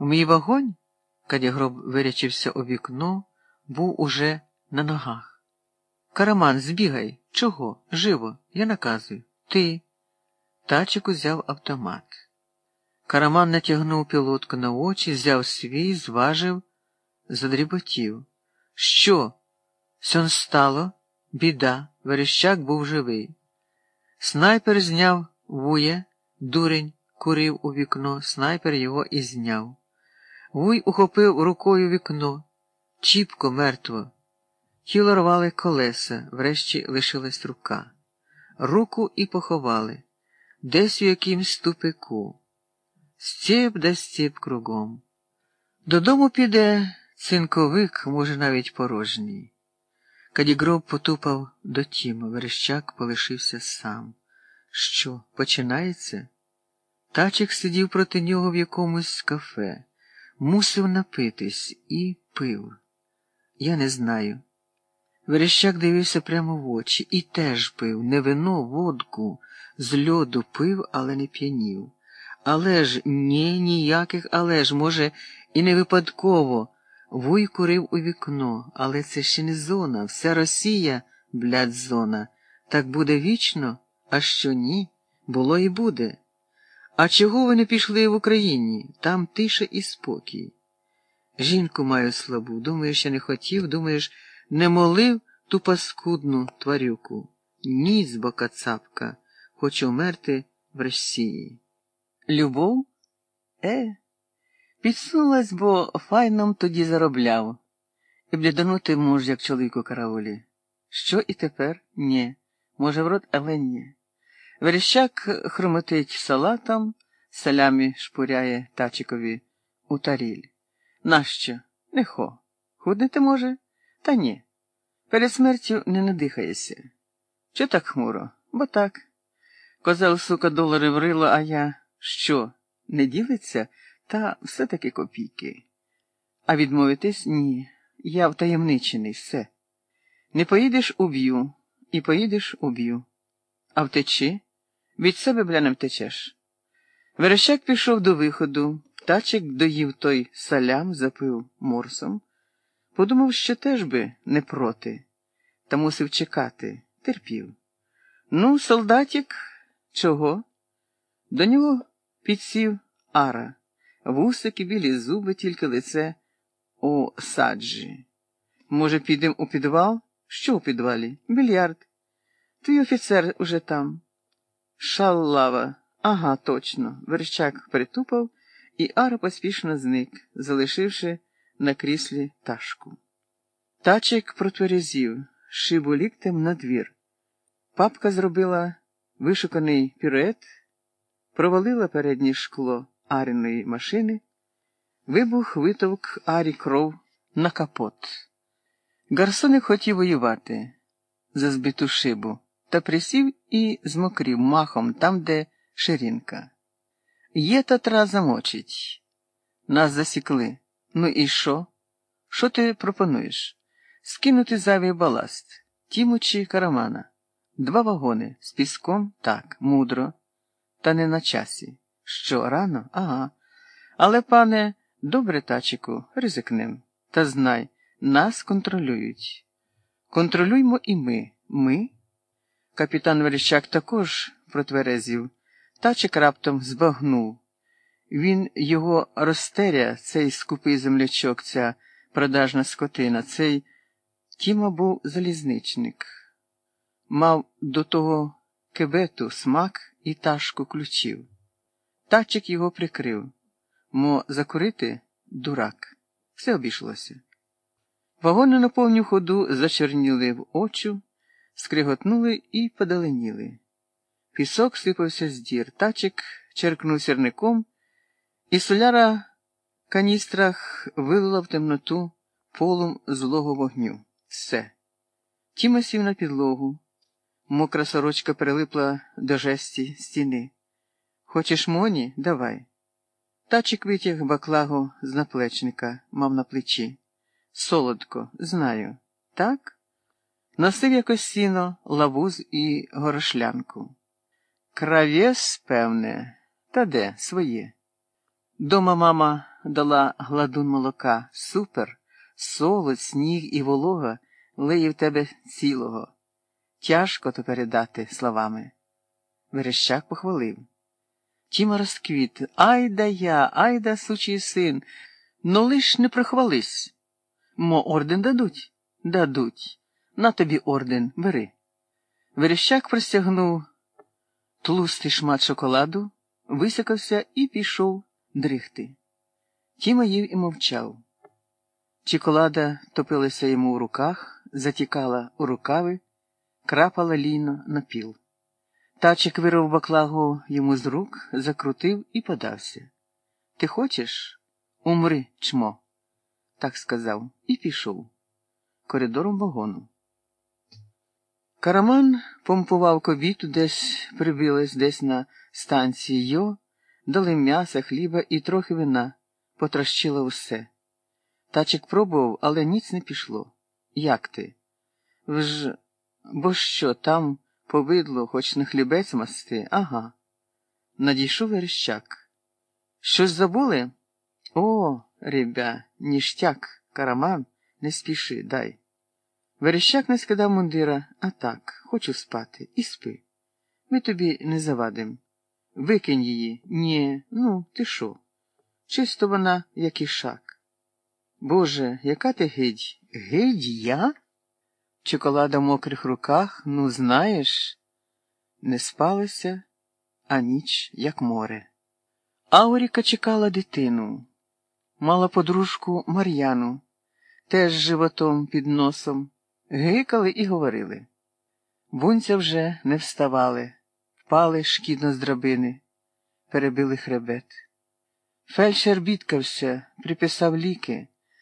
Мій вогонь, Кадягроб вирячився у вікно, був уже на ногах. Караман, збігай. Чого? Живо, я наказую. Ти. Тачик узяв автомат. Караман натягнув пілотку на очі, взяв свій, зважив, задріботів. Що? Сон стало? Біда. Верещак був живий. Снайпер зняв вує, дурень курив у вікно, снайпер його і зняв. Вуй ухопив рукою вікно, чіпко мертво. Тіло рвали колеса, врешті лишилась рука. Руку і поховали, десь у якимсь тупику. Стіп да стіп кругом. Додому піде цинковик, може, навіть порожній. Кадігроб потупав до тіма, верещак полишився сам. Що, починається? Тачик сидів проти нього в якомусь кафе, мусив напитись і пив. Я не знаю. Верещак дивився прямо в очі і теж пив, не вино, водку, з льоду пив, але не п'янів. Але ж ні, ніяких, але ж, може, і не випадково. Вуй курив у вікно, але це ще не зона, вся Росія, блядь, зона. Так буде вічно, а що ні, було і буде. А чого ви не пішли в Україні? Там тиша і спокій. Жінку маю слабу, думаєш, я не хотів, думаєш, не молив ту паскудну тварюку. Ніц, бо кацапка, хочу вмерти в Росії. Любов? Е, підсунулась, бо файном тоді заробляв. І бліданути муж, як чоловік у караулі. Що і тепер? Ні. Може, в рот, але ні. Верещак хромотить салатом, салямі шпуряє тачикові у таріль. Нащо? Не хо. Худнити може? Та ні. Перед смертю не надихаєшся. Чи так хмуро? Бо так. Козел, сука, долари врило, а я що? Не ділиться? Та все-таки копійки. А відмовитись ні. Я втаємничений, все. Не поїдеш уб'ю, і поїдеш уб'ю. А втечи? Від себе, бля, не втечеш. Верещак пішов до виходу, тачик доїв той салям, запив морсом. Подумав, що теж би не проти, та мусив чекати, терпів. Ну, солдатик, чого? До нього підсів ара, вусики, білі зуби, тільки лице у саджі. Може, підемо у підвал? Що у підвалі? Більярд. Твій офіцер уже там. Шаллава. Ага, точно. Верщак притупав, і Ара поспішно зник, залишивши на кріслі ташку. Тачик протверезів, шибу ліктем на двір. Папка зробила вишуканий пірует, провалила переднє шкло Аріної машини, вибух витовк Арі кров на капот. Гарсоник хотів воювати за збиту шибу та присів і змокрів махом там, де ширинка. Є татра замочить. Нас засікли. Ну і що? Що ти пропонуєш? Скинути зайвий баласт, тіму чи карамана, два вагони з піском так, мудро, та не на часі. Що, рано? Ага. Але, пане, добре, тачику, ризикнем. Та знай, нас контролюють. Контролюймо і ми. Ми? Капітан Верещак також протверезів. Тачик раптом збагнув. Він його розтеря, цей скупий землячок, ця продажна скотина, цей Тіма був залізничник, мав до того кебету смак і ташку ключів. Тачик його прикрив. Мо закурити дурак. Все обійшлося. Вагони на повню ходу зачерніли в очу, скриготнули і подаленіли. Пісок сипався з дір, тачик черкнув сірником, і соляра в каністрах вилила в темноту полум злого вогню. Все. Тіма сів на підлогу. Мокра сорочка прилипла до жесті стіни. Хочеш моні? Давай. Тачик витяг баклагу з наплечника, мав на плечі. Солодко, знаю. Так? Носив якось сіно, лавуз і горошлянку. Кравєс, певне, та де своє. Дома мама дала гладун молока. Супер, солод, сніг і волога лиє в тебе цілого. Тяжко то передати словами. Верещак похвалив. Тіма розквіт. Ай да я, ай да сучий син. Ну лиш не прихвались. Мо орден дадуть? Дадуть. На тобі орден, бери. Верещак простягнув тлустий шмат шоколаду, висякався і пішов дрихти. Тіма їв і мовчав. Чоколада топилася йому у руках, затікала у рукави, крапала ліно на піл. Тачик вирвав баклагу йому з рук, закрутив і подався. Ти хочеш? Умри, чмо, так сказав, і пішов коридором вагону. Караман помпував кобіту, десь прибилась десь на станції йо, дали м'яса, хліба і трохи вина, потрощила усе. Тачик пробував, але ніц не пішло. Як ти? Вж, бо що, там повидло, хоч на хлібець масти? Ага. Надійшов верещак. Щось забули? О, ребя, ніштяк, караман, не спіши, дай. Верещак не скидав мундира, а так, хочу спати, і спи. Ми тобі не завадим. Викинь її. Ні, ну, ти що? Чисто вона, як ішак. Боже, яка ти гидь? Гидь я? Чоколада в мокрих руках, ну, знаєш, не спалося, а ніч, як море. Ауріка чекала дитину, мала подружку Мар'яну, теж животом під носом, гикали і говорили. Бунця вже не вставали, впали шкідно з драбини, перебили хребет. Фельдшер бідкався, приписав ліки.